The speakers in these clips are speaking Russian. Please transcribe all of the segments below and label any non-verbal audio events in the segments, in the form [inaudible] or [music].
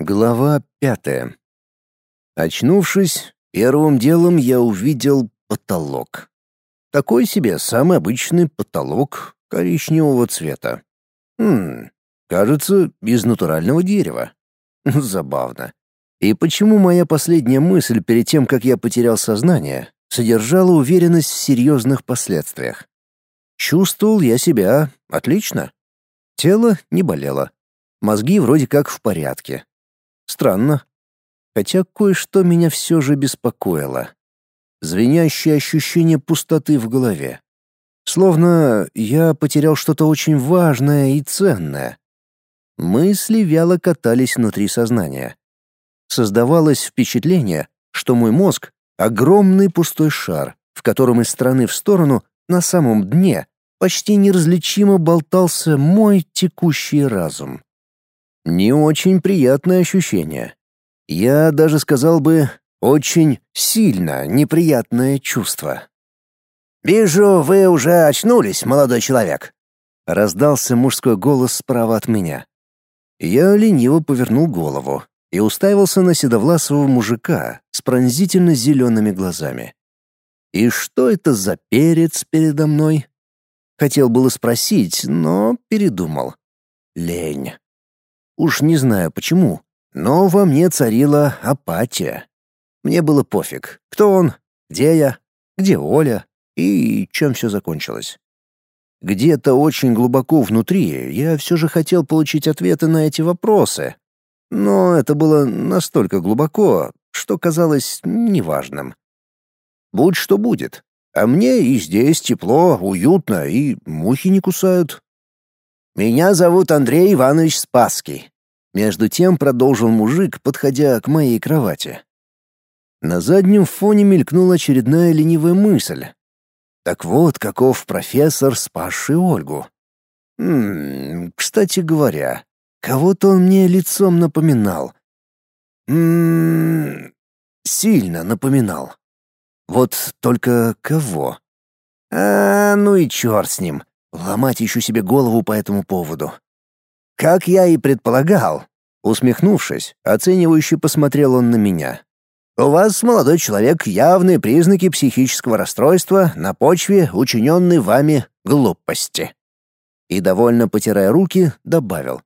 Глава пятая. Очнувшись, первым делом я увидел потолок. Такой себе самый обычный потолок коричневого цвета. Хм, кажется, из натурального дерева. [laughs] Забавно. И почему моя последняя мысль перед тем, как я потерял сознание, содержала уверенность в серьезных последствиях? Чувствовал я себя отлично. Тело не болело. Мозги вроде как в порядке. Странно. Хотя кое-что меня все же беспокоило. Звенящее ощущение пустоты в голове. Словно я потерял что-то очень важное и ценное. Мысли вяло катались внутри сознания. Создавалось впечатление, что мой мозг — огромный пустой шар, в котором из стороны в сторону, на самом дне, почти неразличимо болтался мой текущий разум. Не очень приятное ощущение. Я даже сказал бы, очень сильно неприятное чувство. «Вижу, вы уже очнулись, молодой человек», — раздался мужской голос справа от меня. Я лениво повернул голову и уставился на седовласого мужика с пронзительно зелеными глазами. И что это за перец передо мной? Хотел было спросить, но передумал. Лень. Уж не знаю почему, но во мне царила апатия. Мне было пофиг, кто он, где я, где Оля и чем все закончилось. Где-то очень глубоко внутри я все же хотел получить ответы на эти вопросы, но это было настолько глубоко, что казалось неважным. Будь что будет, а мне и здесь тепло, уютно, и мухи не кусают. Меня зовут Андрей Иванович Спасский. Между тем продолжил мужик, подходя к моей кровати. На заднем фоне мелькнула очередная ленивая мысль. Так вот, каков профессор, спасший Ольгу. Ммм, кстати говоря, кого-то он мне лицом напоминал. Ммм, сильно напоминал. Вот только кого? А, ну и черт с ним. Ломать еще себе голову по этому поводу. Как я и предполагал, усмехнувшись, оценивающе посмотрел он на меня. У вас, молодой человек, явные признаки психического расстройства на почве учиненной вами глупости. И довольно потирая руки, добавил: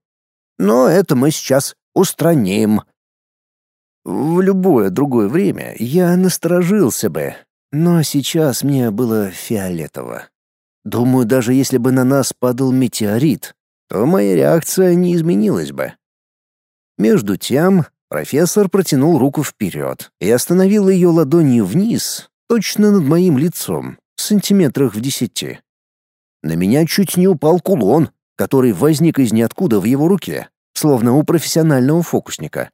"Но это мы сейчас устраним. В любое другое время я насторожился бы, но сейчас мне было фиолетово. Думаю, даже если бы на нас падал метеорит, то моя реакция не изменилась бы. Между тем, профессор протянул руку вперед и остановил ее ладонью вниз, точно над моим лицом, сантиметрах в десяти. На меня чуть не упал кулон, который возник из ниоткуда в его руке, словно у профессионального фокусника.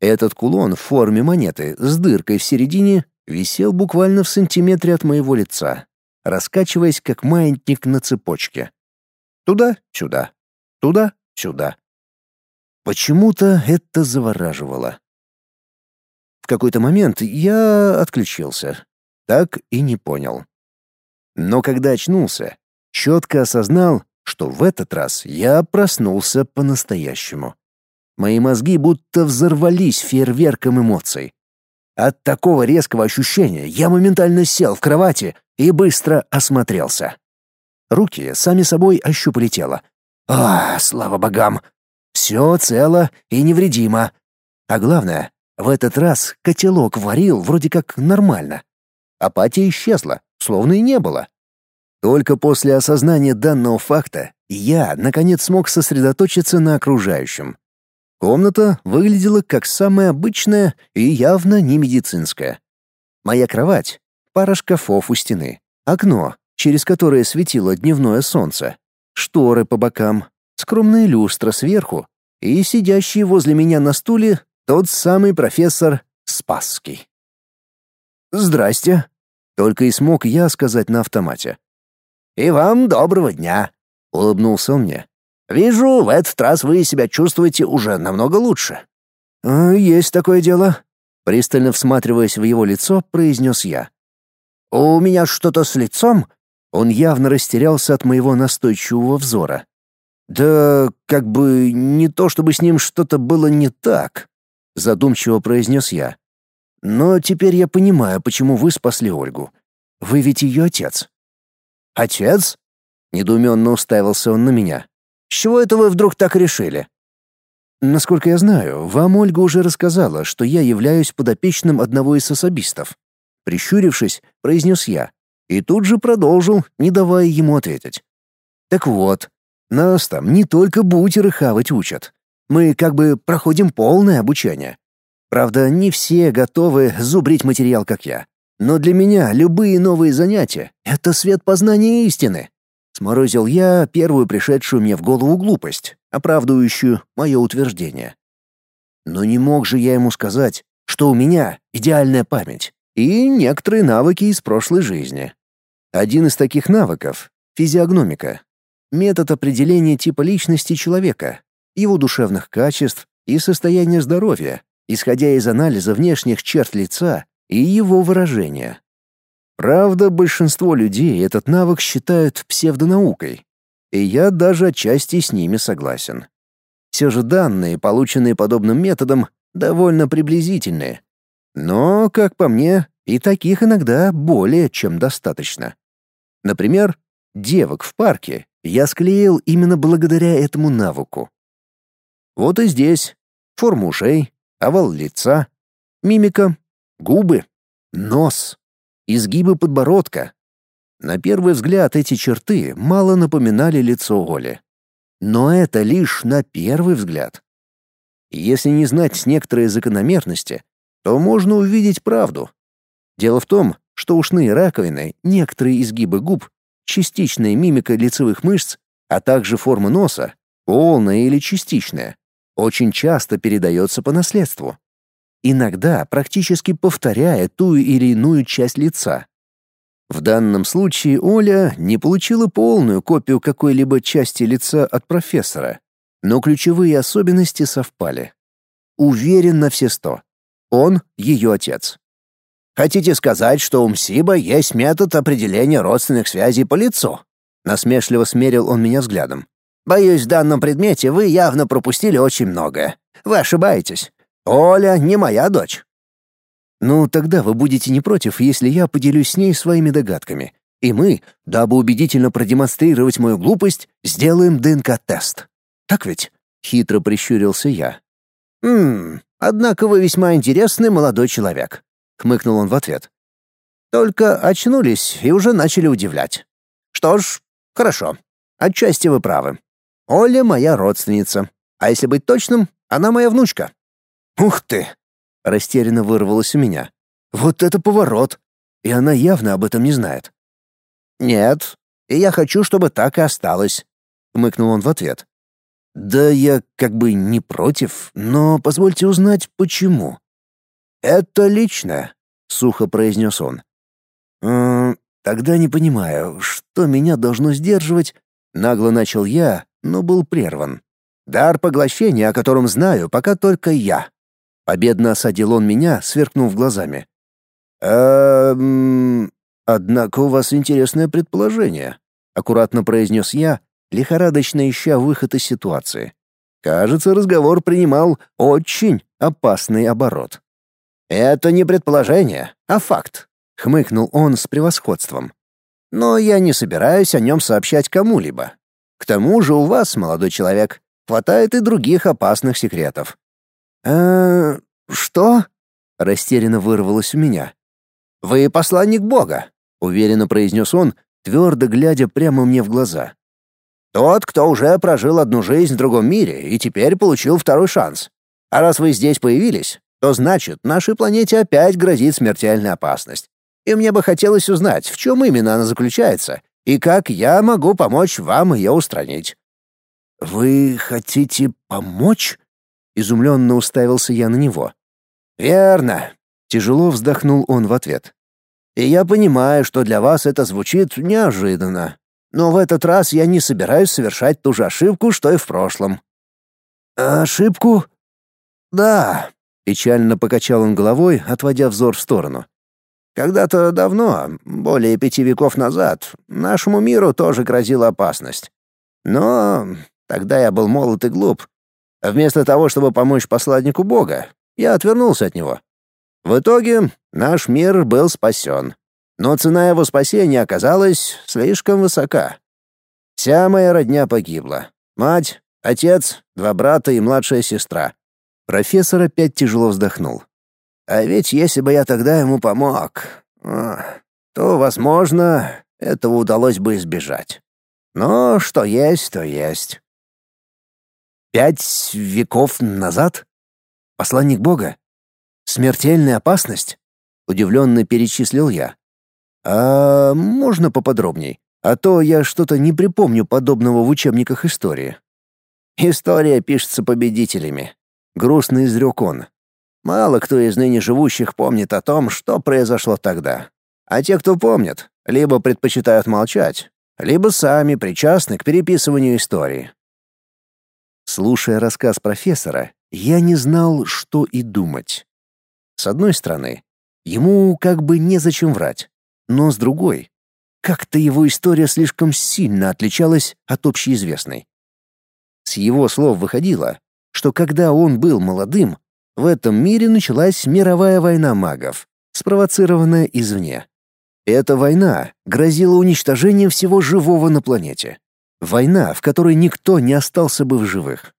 Этот кулон в форме монеты с дыркой в середине висел буквально в сантиметре от моего лица, раскачиваясь как маятник на цепочке. Туда-сюда, туда-сюда. Почему-то это завораживало. В какой-то момент я отключился. Так и не понял. Но когда очнулся, четко осознал, что в этот раз я проснулся по-настоящему. Мои мозги будто взорвались фейерверком эмоций. От такого резкого ощущения я моментально сел в кровати и быстро осмотрелся. Руки сами собой ощупали тело. А, слава богам! Все цело и невредимо. А главное, в этот раз котелок варил вроде как нормально. Апатия исчезла, словно и не было. Только после осознания данного факта я, наконец, смог сосредоточиться на окружающем. Комната выглядела как самая обычная и явно не медицинская. Моя кровать, пара шкафов у стены, окно, через которое светило дневное солнце, шторы по бокам, скромная люстра сверху и сидящий возле меня на стуле тот самый профессор Спасский. «Здрасте», — только и смог я сказать на автомате. «И вам доброго дня», — улыбнулся он мне. Вижу, в этот раз вы себя чувствуете уже намного лучше. «А, есть такое дело, пристально всматриваясь в его лицо, произнес я. У меня что-то с лицом? Он явно растерялся от моего настойчивого взора. Да как бы не то, чтобы с ним что-то было не так, задумчиво произнес я. Но теперь я понимаю, почему вы спасли Ольгу. Вы ведь ее отец. Отец? Недоуменно уставился он на меня. С чего это вы вдруг так решили? Насколько я знаю, вам Ольга уже рассказала, что я являюсь подопечным одного из особистов. Прищурившись, произнес я и тут же продолжил, не давая ему ответить. Так вот, нас там не только бутеры хавать учат. Мы как бы проходим полное обучение. Правда, не все готовы зубрить материал, как я. Но для меня любые новые занятия — это свет познания истины. Сморозил я первую пришедшую мне в голову глупость, оправдывающую мое утверждение. Но не мог же я ему сказать, что у меня идеальная память и некоторые навыки из прошлой жизни. Один из таких навыков — физиогномика. Метод определения типа личности человека, его душевных качеств и состояния здоровья, исходя из анализа внешних черт лица и его выражения. Правда, большинство людей этот навык считают псевдонаукой, и я даже отчасти с ними согласен. Все же данные, полученные подобным методом, довольно приблизительные. Но, как по мне, и таких иногда более чем достаточно. Например, девок в парке я склеил именно благодаря этому навыку. Вот и здесь форма ушей, овал лица, мимика, губы, нос, изгибы подбородка. На первый взгляд эти черты мало напоминали лицо Оли. Но это лишь на первый взгляд. Если не знать некоторые закономерности, то можно увидеть правду. Дело в том, что ушные раковины, некоторые изгибы губ, частичная мимика лицевых мышц, а также форма носа, полная или частичная, очень часто передается по наследству. Иногда практически повторяя ту или иную часть лица. В данном случае Оля не получила полную копию какой-либо части лица от профессора, но ключевые особенности совпали. Уверен на все сто. Он — ее отец. Хотите сказать, что у МСИБа есть метод определения родственных связей по лицу? Насмешливо смерил он меня взглядом. Боюсь, в данном предмете вы явно пропустили очень многое. Вы ошибаетесь. Оля не моя дочь. Ну, тогда вы будете не против, если я поделюсь с ней своими догадками. И мы, дабы убедительно продемонстрировать мою глупость, сделаем ДНК-тест. Так ведь? Хитро прищурился я. Хм, однако вы весьма интересный молодой человек хмыкнул он в ответ. Только очнулись и уже начали удивлять. Что ж, хорошо. Отчасти вы правы. Оля моя родственница. А если быть точным, она моя внучка. Ух ты! Растерянно вырвалось у меня. Вот это поворот. И она явно об этом не знает. Нет, и я хочу, чтобы так и осталось, хмыкнул он в ответ. Да я как бы не против, но позвольте узнать, почему. «Это лично», — сухо произнес он. «М тогда не понимаю, что меня должно сдерживать?» Нагло начал я, но был прерван. «Дар поглощения, о котором знаю, пока только я». Победно осадил он меня, сверкнув глазами. «Эм... Однако у вас интересное предположение», — аккуратно произнес я, лихорадочно ища выход из ситуации. Кажется, разговор принимал очень опасный оборот. «Это не предположение, а факт», — хмыкнул он с превосходством. «Но я не собираюсь о нем сообщать кому-либо. К тому же у вас, молодой человек, хватает и других опасных секретов». «Э, что?» — растерянно вырвалось у меня. «Вы посланник Бога», — уверенно произнес он, твердо глядя прямо мне в глаза. «Тот, кто уже прожил одну жизнь в другом мире и теперь получил второй шанс. А раз вы здесь появились, то значит, нашей планете опять грозит смертельная опасность. И мне бы хотелось узнать, в чем именно она заключается и как я могу помочь вам ее устранить». «Вы хотите помочь?» — изумленно уставился я на него. «Верно», — тяжело вздохнул он в ответ. «И я понимаю, что для вас это звучит неожиданно. Но в этот раз я не собираюсь совершать ту же ошибку, что и в прошлом». «Ошибку?» «Да», Печально покачал он головой, отводя взор в сторону. Когда-то давно, более пяти веков назад, нашему миру тоже грозила опасность. Но Тогда я был молод и глуп. вместо того, чтобы помочь посланнику Бога, я отвернулся от него. В итоге наш мир был спасен. Но цена его спасения оказалась слишком высока. Вся моя родня погибла. Мать, отец, два брата и младшая сестра. Профессор опять тяжело вздохнул. А ведь если бы я тогда ему помог, то, возможно, этого удалось бы избежать. Но что есть, то есть. Пять веков назад? Посланник Бога? Смертельная опасность? Удивленно перечислил я. А можно поподробней? А то я что-то не припомню подобного в учебниках истории. История пишется победителями. Грустно изрек он. Мало кто из ныне живущих помнит о том, что произошло тогда. А те, кто помнят, либо предпочитают молчать, либо сами причастны к переписыванию истории. Слушая рассказ профессора, я не знал, что и думать. С одной стороны, ему как бы незачем врать, но с другой, как-то его история слишком сильно отличалась от общеизвестной. С его слов выходило, что когда он был молодым, в этом мире началась мировая война магов, спровоцированная извне. Эта война грозила уничтожением всего живого на планете. Война, в которой никто не остался бы в живых.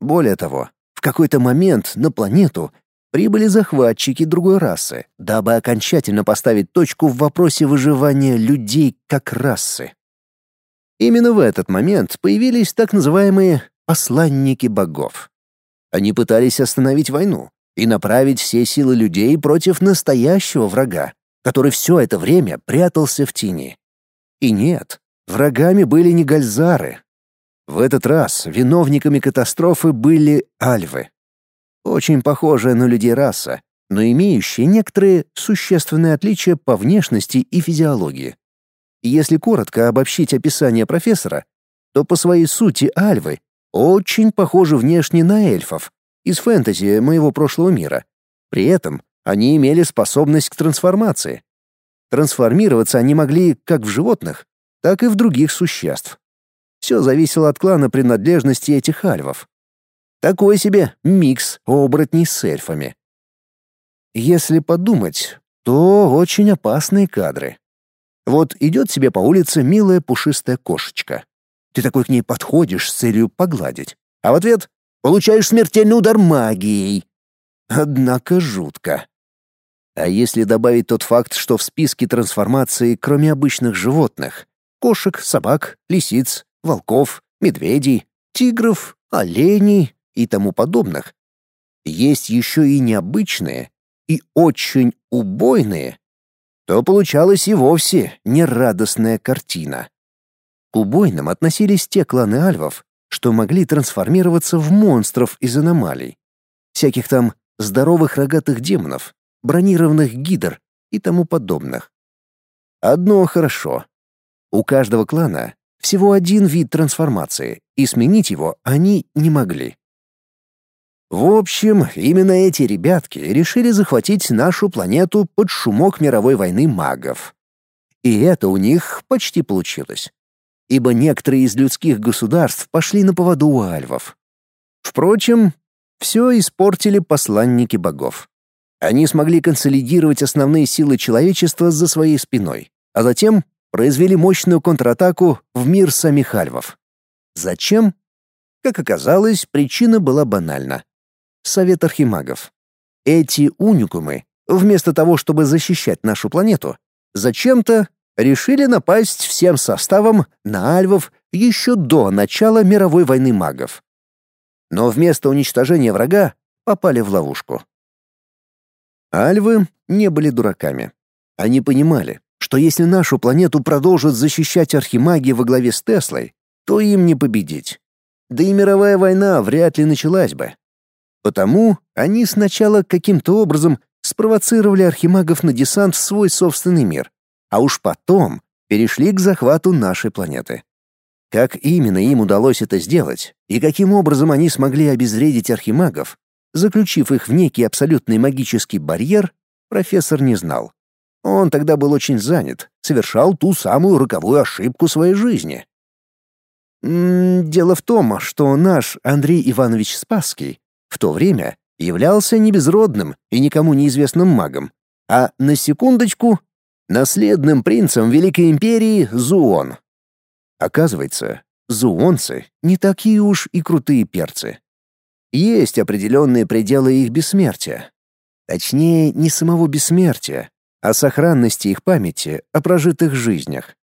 Более того, в какой-то момент на планету прибыли захватчики другой расы, дабы окончательно поставить точку в вопросе выживания людей как расы. Именно в этот момент появились так называемые «посланники богов». Они пытались остановить войну и направить все силы людей против настоящего врага, который все это время прятался в тени. И нет, врагами были не гальзары. В этот раз виновниками катастрофы были альвы. Очень похожая на людей раса, но имеющая некоторые существенные отличия по внешности и физиологии. Если коротко обобщить описание профессора, то по своей сути альвы очень похожи внешне на эльфов из фэнтези моего прошлого мира. При этом они имели способность к трансформации. Трансформироваться они могли как в животных, так и в других существ. Все зависело от клана принадлежности этих альвов. Такой себе микс оборотней с эльфами. Если подумать, то очень опасные кадры. Вот идет себе по улице милая пушистая кошечка. Ты такой к ней подходишь с целью погладить, а в ответ получаешь смертельный удар магией. Однако жутко. А если добавить тот факт, что в списке трансформации, кроме обычных животных, кошек, собак, лисиц, волков, медведей, тигров, оленей и тому подобных, есть еще и необычные и очень убойные, то получалась и вовсе нерадостная картина. К убойным относились те кланы альвов, что могли трансформироваться в монстров из аномалий, всяких там здоровых рогатых демонов, бронированных гидр и тому подобных. Одно хорошо. У каждого клана всего один вид трансформации, и сменить его они не могли. В общем, именно эти ребятки решили захватить нашу планету под шумок мировой войны магов. И это у них почти получилось. Ибо некоторые из людских государств пошли на поводу у альвов. Впрочем, все испортили посланники богов. Они смогли консолидировать основные силы человечества за своей спиной, а затем произвели мощную контратаку в мир самих альвов. Зачем? Как оказалось, причина была банальна. Совет архимагов. Эти уникумы, вместо того, чтобы защищать нашу планету, зачем-то решили напасть всем составом на альвов еще до начала мировой войны магов. Но вместо уничтожения врага попали в ловушку. Альвы не были дураками. Они понимали, что если нашу планету продолжат защищать архимаги во главе с Теслой, то им не победить. Да и мировая война вряд ли началась бы. Потому они сначала каким-то образом спровоцировали архимагов на десант в свой собственный мир, а уж потом перешли к захвату нашей планеты. Как именно им удалось это сделать и каким образом они смогли обезвредить архимагов, Заключив их в некий абсолютный магический барьер, профессор не знал. Он тогда был очень занят, совершал ту самую роковую ошибку своей жизни. Дело в том, что наш Андрей Иванович Спасский в то время являлся не безродным и никому неизвестным магом, а, на секундочку, наследным принцем Великой Империи Зуон. Оказывается, зуонцы не такие уж и крутые перцы. Есть определенные пределы их бессмертия. Точнее, не самого бессмертия, а сохранности их памяти о прожитых жизнях.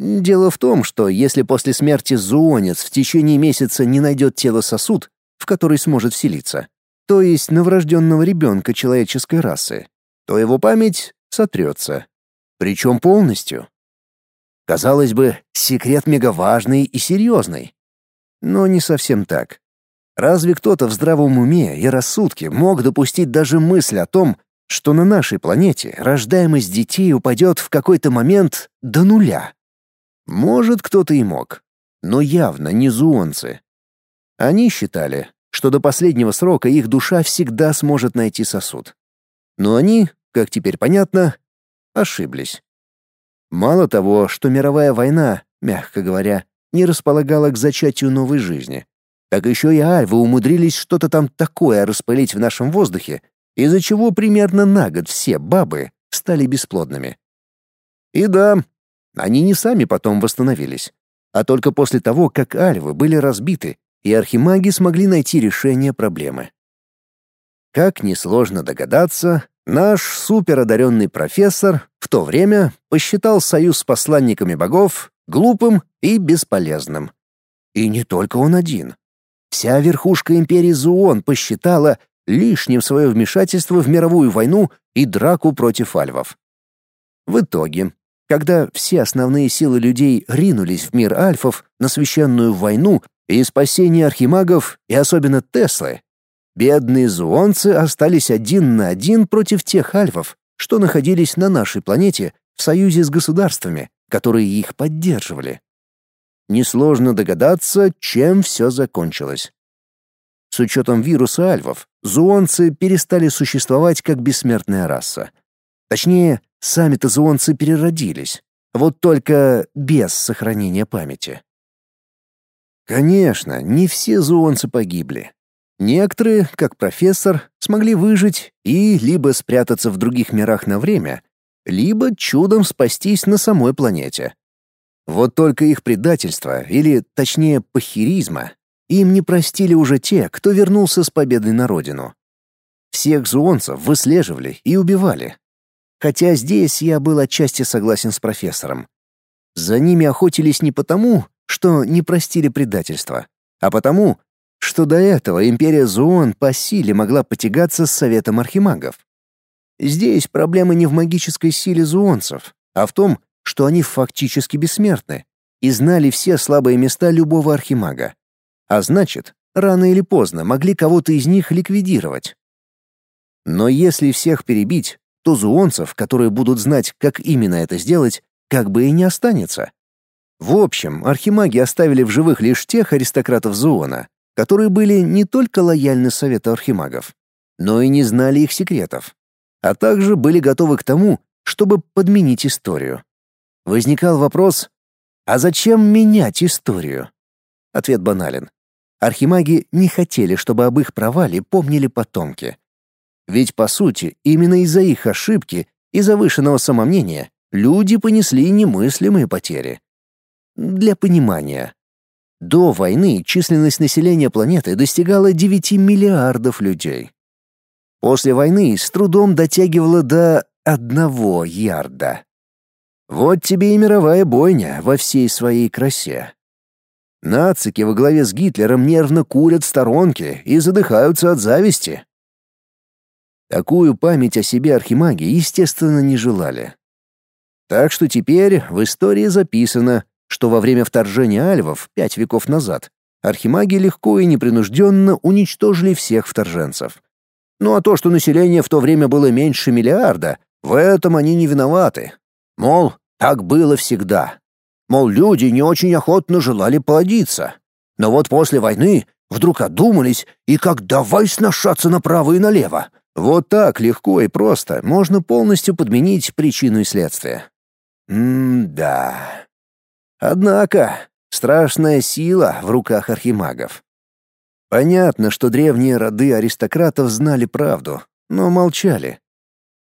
Дело в том, что если после смерти зуонец в течение месяца не найдет тело сосуд, в который сможет вселиться, то есть новорожденного ребенка человеческой расы, то его память сотрется. Причем полностью. Казалось бы, секрет мегаважный и серьезный. Но не совсем так. Разве кто-то в здравом уме и рассудке мог допустить даже мысль о том, что на нашей планете рождаемость детей упадет в какой-то момент до нуля? Может, кто-то и мог, но явно не зуонцы. Они считали, что до последнего срока их душа всегда сможет найти сосуд. Но они, как теперь понятно, ошиблись. Мало того, что мировая война, мягко говоря, не располагала к зачатию новой жизни, так еще и альвы умудрились что-то там такое распылить в нашем воздухе, из-за чего примерно на год все бабы стали бесплодными. И да, они не сами потом восстановились, а только после того, как альвы были разбиты, и архимаги смогли найти решение проблемы. Как несложно догадаться, наш суперодаренный профессор в то время посчитал союз с посланниками богов глупым и бесполезным. И не только он один. Вся верхушка империи Зуон посчитала лишним свое вмешательство в мировую войну и драку против альвов. В итоге когда все основные силы людей ринулись в мир альфов на священную войну и спасение архимагов и особенно Теслы, бедные зуонцы остались один на один против тех альфов, что находились на нашей планете в союзе с государствами, которые их поддерживали. Несложно догадаться, чем все закончилось. С учетом вируса альвов, зуонцы перестали существовать как бессмертная раса. Точнее, Сами-то зуонцы переродились, вот только без сохранения памяти. Конечно, не все зуонцы погибли. Некоторые, как профессор, смогли выжить и либо спрятаться в других мирах на время, либо чудом спастись на самой планете. Вот только их предательство, или точнее похеризма, им не простили уже те, кто вернулся с победой на родину. Всех зуонцев выслеживали и убивали, Хотя здесь я был отчасти согласен с профессором. За ними охотились не потому, что не простили предательства, а потому, что до этого империя Зуон по силе могла потягаться с Советом Архимагов. Здесь проблема не в магической силе зуонцев, а в том, что они фактически бессмертны и знали все слабые места любого архимага. А значит, рано или поздно могли кого-то из них ликвидировать. Но если всех перебить, то зуонцев, которые будут знать, как именно это сделать, как бы и не останется. В общем, архимаги оставили в живых лишь тех аристократов Зуона, которые были не только лояльны совету архимагов, но и не знали их секретов, а также были готовы к тому, чтобы подменить историю. Возникал вопрос, а зачем менять историю? Ответ банален. Архимаги не хотели, чтобы об их провале помнили потомки. Ведь, по сути, именно из-за их ошибки и завышенного самомнения люди понесли немыслимые потери. Для понимания. До войны численность населения планеты достигала 9 миллиардов людей. После войны с трудом дотягивала до одного ярда. Вот тебе и мировая бойня во всей своей красе. Нацики во главе с Гитлером нервно курят в сторонке и задыхаются от зависти. Такую память о себе архимаги, естественно, не желали. Так что теперь в истории записано, что во время вторжения альвов пять веков назад архимаги легко и непринужденно уничтожили всех вторженцев. Ну а то, что население в то время было меньше миллиарда, в этом они не виноваты. Мол, так было всегда. Мол, люди не очень охотно желали плодиться. Но вот после войны вдруг одумались и как давай сношаться направо и налево. Вот так легко и просто можно полностью подменить причину и следствие. М-да. Однако, Страшная сила в руках архимагов. Понятно, что древние роды аристократов знали правду, но молчали.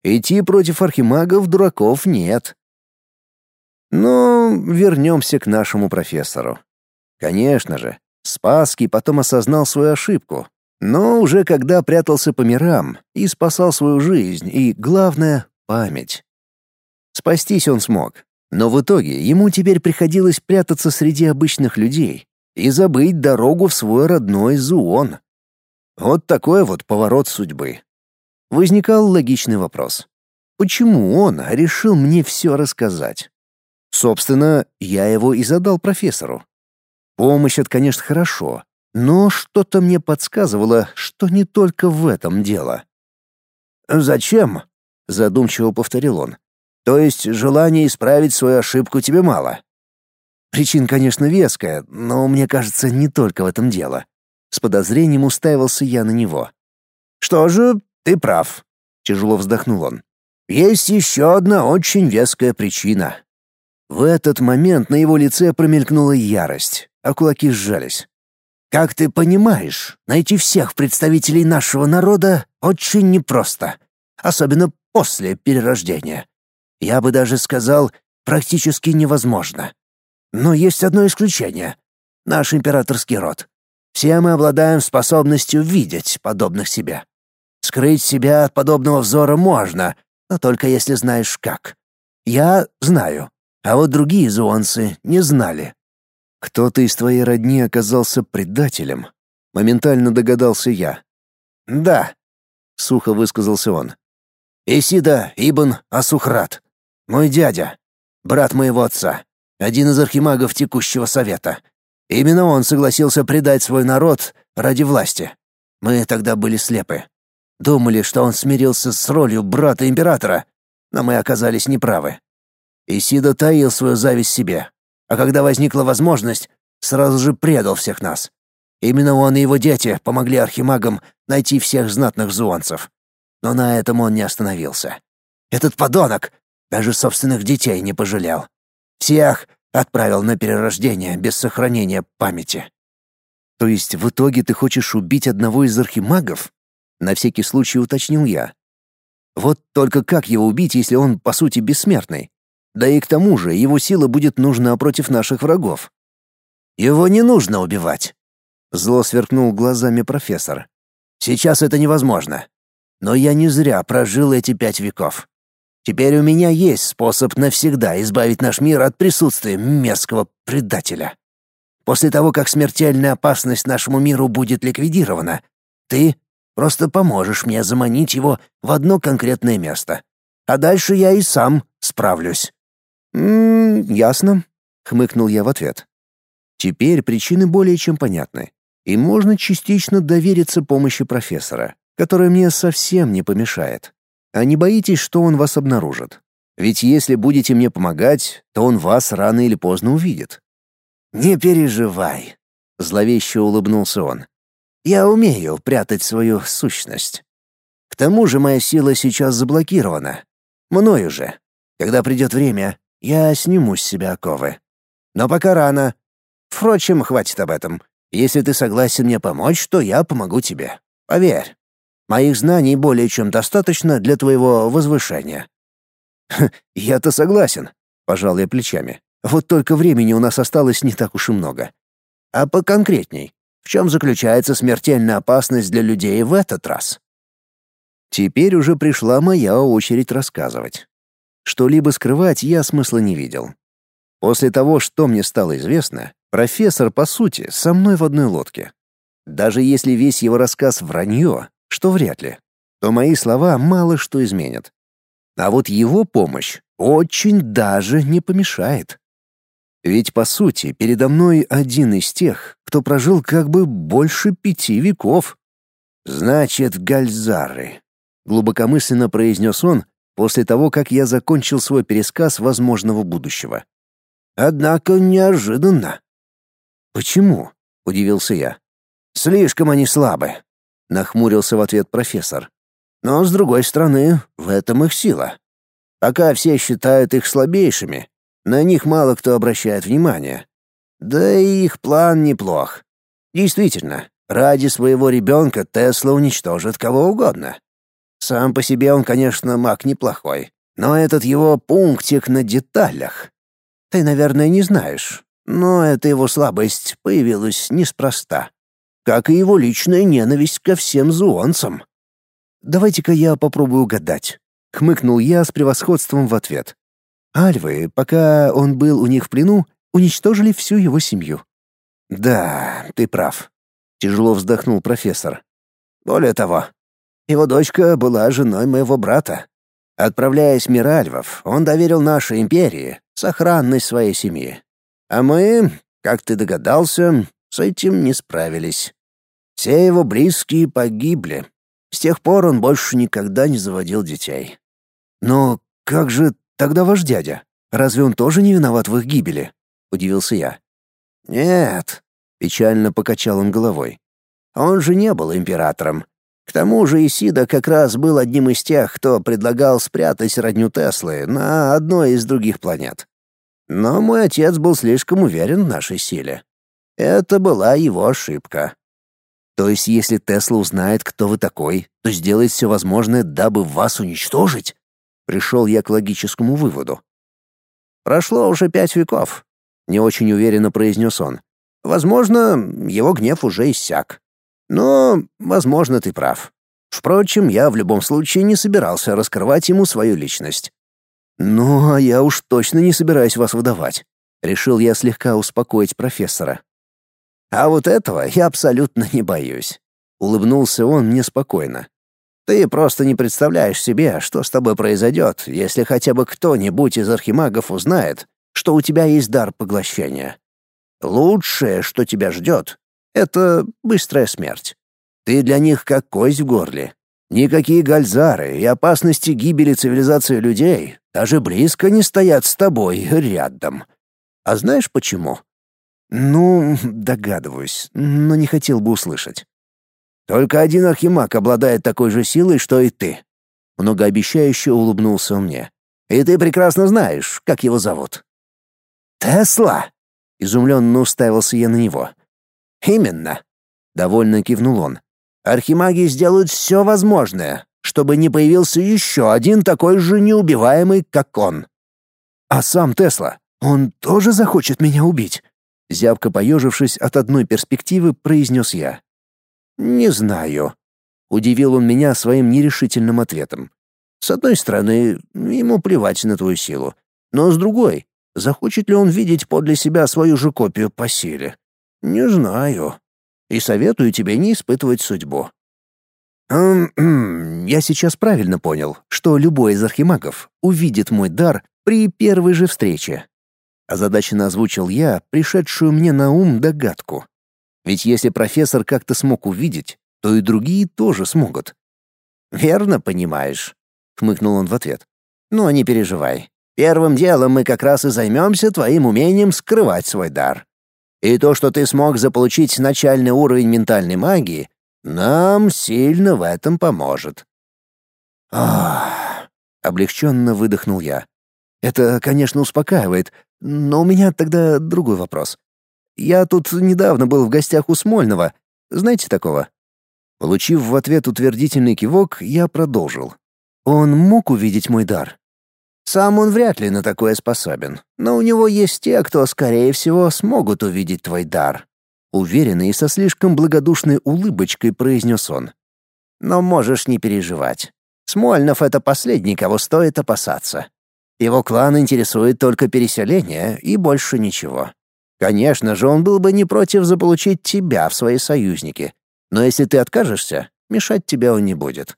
Идти против архимагов дураков нет. Но вернемся к нашему профессору. Конечно же, Спасский потом осознал свою ошибку, но уже когда прятался по мирам и спасал свою жизнь и, главное, память. Спастись он смог, но в итоге ему теперь приходилось прятаться среди обычных людей и забыть дорогу в свой родной Зуон. Вот такой вот поворот судьбы. Возникал логичный вопрос. Почему он решил мне все рассказать? Собственно, я его и задал профессору. Помощь — это, конечно, хорошо, но что-то мне подсказывало, что не только в этом дело. «Зачем?» — задумчиво повторил он. «То есть желание исправить свою ошибку тебе мало?» Причин, конечно, веская, но мне кажется, не только в этом дело. С подозрением уставился я на него. «Что же, ты прав», — тяжело вздохнул он. «Есть еще одна очень веская причина». В этот момент на его лице промелькнула ярость, а кулаки сжались. Как ты понимаешь, найти всех представителей нашего народа очень непросто, особенно после перерождения. Я бы даже сказал, практически невозможно. Но есть одно исключение — наш императорский род. Все мы обладаем способностью видеть подобных себе. Скрыть себя от подобного взора можно, но только если знаешь как. Я знаю, а вот другие зуонцы не знали. «Кто-то из твоей родни оказался предателем», — моментально догадался я. «Да», — сухо высказался он. «Исида Ибн Асухрат, мой дядя, брат моего отца, один из архимагов текущего совета. Именно он согласился предать свой народ ради власти. Мы тогда были слепы. Думали, что он смирился с ролью брата императора, но мы оказались неправы. Исида таил свою зависть себе, а когда возникла возможность, сразу же предал всех нас. Именно он и его дети помогли архимагам найти всех знатных зуанцев. Но на этом он не остановился. Этот подонок даже собственных детей не пожалел. Всех отправил на перерождение без сохранения памяти. То есть в итоге ты хочешь убить одного из архимагов? На всякий случай уточнил я. Вот только как его убить, если он, по сути, бессмертный? Да и к тому же его сила будет нужна против наших врагов. Его не нужно убивать. Зло сверкнул глазами профессор. Сейчас это невозможно. Но я не зря прожил эти пять веков. Теперь у меня есть способ навсегда избавить наш мир от присутствия мерзкого предателя. После того, как смертельная опасность нашему миру будет ликвидирована, ты просто поможешь мне заманить его в одно конкретное место. А дальше я и сам справлюсь. «М -м, ясно», — хмыкнул я в ответ. Теперь причины более чем понятны, и можно частично довериться помощи профессора, которая мне совсем не помешает. А не боитесь, что он вас обнаружит? Ведь если будете мне помогать, то он вас рано или поздно увидит. Не переживай, зловеще улыбнулся он. Я умею прятать свою сущность. К тому же моя сила сейчас заблокирована. Мною же. Когда придет время, я сниму с себя оковы. Но пока рано. Впрочем, хватит об этом. Если ты согласен мне помочь, то я помогу тебе. Поверь. Моих знаний более чем достаточно для твоего возвышения. Я-то согласен, пожал я плечами. Вот только времени у нас осталось не так уж и много. А поконкретней, в чем заключается смертельная опасность для людей в этот раз? Теперь уже пришла моя очередь рассказывать. Что-либо скрывать я смысла не видел. После того, что мне стало известно, профессор, по сути, со мной в одной лодке. Даже если весь его рассказ вранье, что вряд ли, то мои слова мало что изменят. А вот его помощь очень даже не помешает. Ведь, по сути, передо мной один из тех, кто прожил как бы больше пяти веков. «Значит, Гальзары», — глубокомысленно произнес он, после того, как я закончил свой пересказ возможного будущего. Однако неожиданно. Почему? удивился я. Слишком они слабы, нахмурился в ответ профессор. Но с другой стороны, в этом их сила. Пока все считают их слабейшими, на них мало кто обращает внимание. Да и их план неплох. Действительно, ради своего ребенка Тесла уничтожит кого угодно. Сам по себе он, конечно, маг неплохой, но этот его пунктик на деталях. Ты, наверное, не знаешь, но эта его слабость появилась неспроста. Как и его личная ненависть ко всем зуонцам. «Давайте-ка я попробую угадать», — хмыкнул я с превосходством в ответ. Альвы, пока он был у них в плену, уничтожили всю его семью. «Да, ты прав», — тяжело вздохнул профессор. «Более того, его дочка была женой моего брата. Отправляясь в мир Альвов, он доверил нашей империи сохранность своей семьи. А мы, как ты догадался, с этим не справились. Все его близкие погибли. С тех пор он больше никогда не заводил детей. Но как же тогда ваш дядя? Разве он тоже не виноват в их гибели? удивился я. Нет, печально покачал он головой. Он же не был императором. К тому же Исида как раз был одним из тех, кто предлагал спрятать родню Теслы на одной из других планет. Но мой отец был слишком уверен в нашей силе. Это была его ошибка. То есть, если Тесла узнает, кто вы такой, то сделает все возможное, дабы вас уничтожить? Пришел я к логическому выводу. Прошло уже пять веков, не очень уверенно произнес он. Возможно, его гнев уже иссяк. Но, возможно, ты прав. Впрочем, я в любом случае не собирался раскрывать ему свою личность. «Ну, а я уж точно не собираюсь вас выдавать», — решил я слегка успокоить профессора. «А вот этого я абсолютно не боюсь», — улыбнулся он мне спокойно. «Ты просто не представляешь себе, что с тобой произойдет, если хотя бы кто-нибудь из архимагов узнает, что у тебя есть дар поглощения. Лучшее, что тебя ждет, — это быстрая смерть. Ты для них как кость в горле, Никакие гальзары и опасности гибели цивилизации людей даже близко не стоят с тобой рядом. А знаешь почему? Ну, догадываюсь, но не хотел бы услышать. Только один архимаг обладает такой же силой, что и ты. Многообещающе улыбнулся мне. И ты прекрасно знаешь, как его зовут. Тесла? Изумленно уставился я на него. Именно. Довольно кивнул он. Архимаги сделают все возможное, чтобы не появился еще один такой же неубиваемый, как он. А сам Тесла, он тоже захочет меня убить? Зябко поежившись от одной перспективы, произнес я. «Не знаю», — удивил он меня своим нерешительным ответом. «С одной стороны, ему плевать на твою силу, но с другой, захочет ли он видеть подле себя свою же копию по силе? Не знаю и советую тебе не испытывать судьбу. Я сейчас правильно понял, что любой из архимагов увидит мой дар при первой же встрече. Озадаченно озвучил я пришедшую мне на ум догадку. Ведь если профессор как-то смог увидеть, то и другие тоже смогут. «Верно понимаешь», — хмыкнул он в ответ. «Но не переживай. Первым делом мы как раз и займемся твоим умением скрывать свой дар. И то, что ты смог заполучить начальный уровень ментальной магии, нам сильно в этом поможет. Ах, облегченно выдохнул я. Это, конечно, успокаивает, но у меня тогда другой вопрос. Я тут недавно был в гостях у Смольного. Знаете такого? Получив в ответ утвердительный кивок, я продолжил. Он мог увидеть мой дар. Сам он вряд ли на такое способен, но у него есть те, кто, скорее всего, смогут увидеть твой дар. Уверенно и со слишком благодушной улыбочкой произнес он. Но можешь не переживать. Смольнов — это последний, кого стоит опасаться. Его клан интересует только переселение и больше ничего. Конечно же, он был бы не против заполучить тебя в свои союзники, но если ты откажешься, мешать тебе он не будет.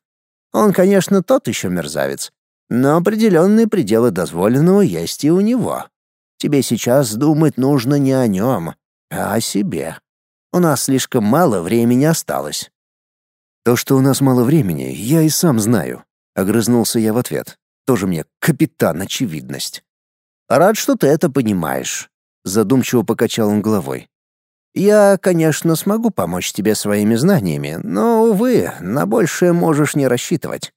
Он, конечно, тот еще мерзавец, но определенные пределы дозволенного есть и у него. Тебе сейчас думать нужно не о нем, а о себе. У нас слишком мало времени осталось». «То, что у нас мало времени, я и сам знаю», — огрызнулся я в ответ. «Тоже мне капитан очевидность». «Рад, что ты это понимаешь», — задумчиво покачал он головой. «Я, конечно, смогу помочь тебе своими знаниями, но, увы, на большее можешь не рассчитывать.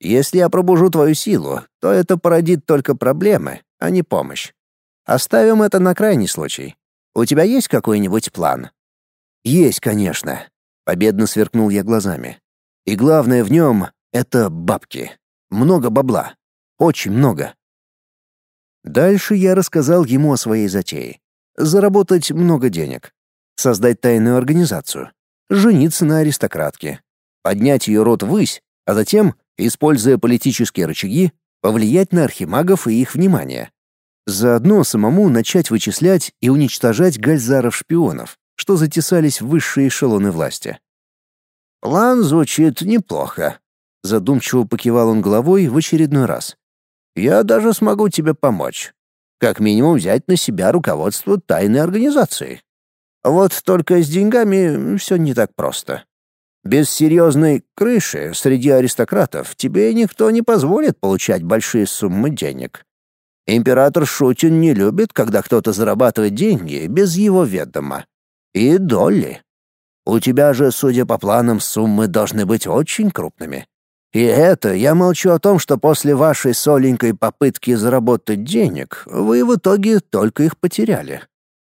Если я пробужу твою силу, то это породит только проблемы, а не помощь. Оставим это на крайний случай. У тебя есть какой-нибудь план?» «Есть, конечно», — победно сверкнул я глазами. «И главное в нем — это бабки. Много бабла. Очень много». Дальше я рассказал ему о своей затее. Заработать много денег. Создать тайную организацию. Жениться на аристократке. Поднять ее род ввысь, а затем, используя политические рычаги, повлиять на архимагов и их внимание. Заодно самому начать вычислять и уничтожать гальзаров-шпионов, что затесались в высшие эшелоны власти. «План звучит неплохо», — задумчиво покивал он головой в очередной раз. «Я даже смогу тебе помочь. Как минимум взять на себя руководство тайной организации. Вот только с деньгами все не так просто. Без серьезной крыши среди аристократов тебе никто не позволит получать большие суммы денег. Император Шутин не любит, когда кто-то зарабатывает деньги без его ведома. И доли. У тебя же, судя по планам, суммы должны быть очень крупными. И это я молчу о том, что после вашей соленькой попытки заработать денег вы в итоге только их потеряли.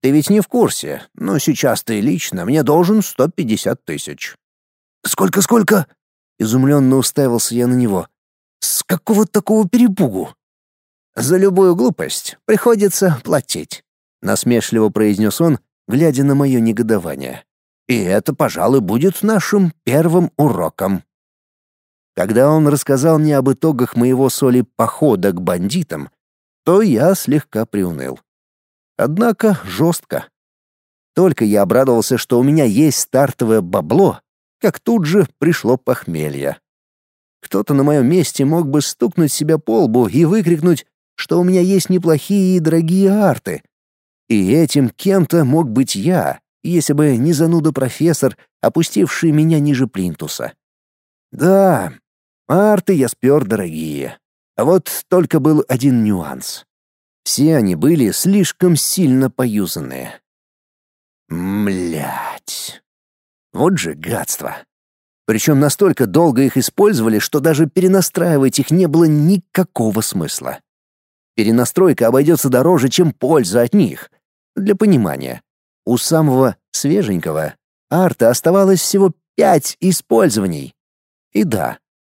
Ты ведь не в курсе, но сейчас ты лично мне должен 150 тысяч». «Сколько-сколько?» — изумленно уставился я на него. «С какого такого перепугу?» За любую глупость приходится платить», — насмешливо произнес он, глядя на мое негодование. «И это, пожалуй, будет нашим первым уроком». Когда он рассказал мне об итогах моего соли похода к бандитам, то я слегка приуныл. Однако жестко. Только я обрадовался, что у меня есть стартовое бабло, как тут же пришло похмелье. Кто-то на моем месте мог бы стукнуть себя по лбу и выкрикнуть что у меня есть неплохие и дорогие арты. И этим кем-то мог быть я, если бы не зануда-профессор, опустивший меня ниже плинтуса. Да, арты я спер дорогие. А вот только был один нюанс. Все они были слишком сильно поюзанные. Млять. Вот же гадство. Причем настолько долго их использовали, что даже перенастраивать их не было никакого смысла. Перенастройка обойдется дороже, чем польза от них. Для понимания, у самого свеженького арта оставалось всего пять использований. И да,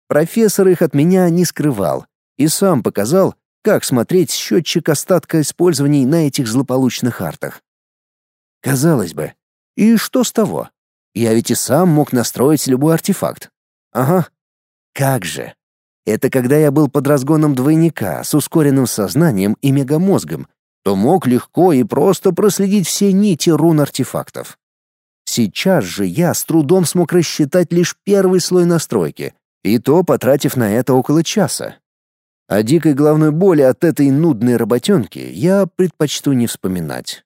профессор их от меня не скрывал и сам показал, как смотреть счетчик остатка использований на этих злополучных артах. Казалось бы, и что с того? Я ведь и сам мог настроить любой артефакт. Ага. Как же. Это когда я был под разгоном двойника с ускоренным сознанием и мегамозгом, то мог легко и просто проследить все нити рун артефактов. Сейчас же я с трудом смог рассчитать лишь первый слой настройки, и то потратив на это около часа. О дикой головной боли от этой нудной работенки я предпочту не вспоминать.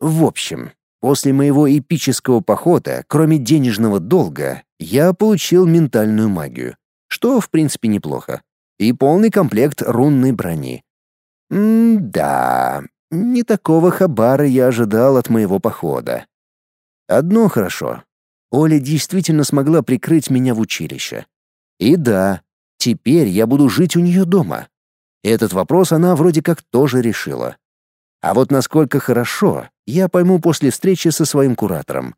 В общем, после моего эпического похода, кроме денежного долга, я получил ментальную магию, что, в принципе, неплохо. И полный комплект рунной брони. М-да, не такого хабара я ожидал от моего похода. Одно хорошо. Оля действительно смогла прикрыть меня в училище. И да, теперь я буду жить у нее дома. Этот вопрос она вроде как тоже решила. А вот насколько хорошо, я пойму после встречи со своим куратором.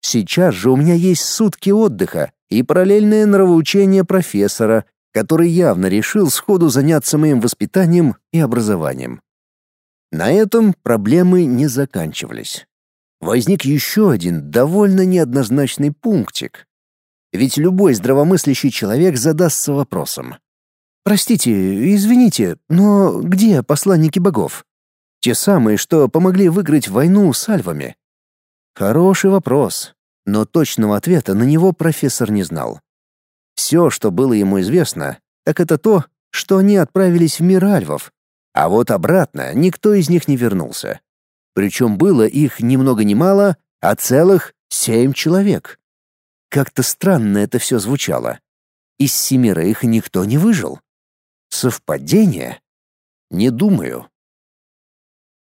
Сейчас же у меня есть сутки отдыха, и параллельное нравоучение профессора, который явно решил сходу заняться моим воспитанием и образованием. На этом проблемы не заканчивались. Возник еще один довольно неоднозначный пунктик. Ведь любой здравомыслящий человек задастся вопросом. «Простите, извините, но где посланники богов? Те самые, что помогли выиграть войну с альвами?» Хороший вопрос, но точного ответа на него профессор не знал. Все, что было ему известно, так это то, что они отправились в мир альвов, а вот обратно никто из них не вернулся. Причем было их ни много ни мало, а целых семь человек. Как-то странно это все звучало. Из семерых никто не выжил. Совпадение? Не думаю.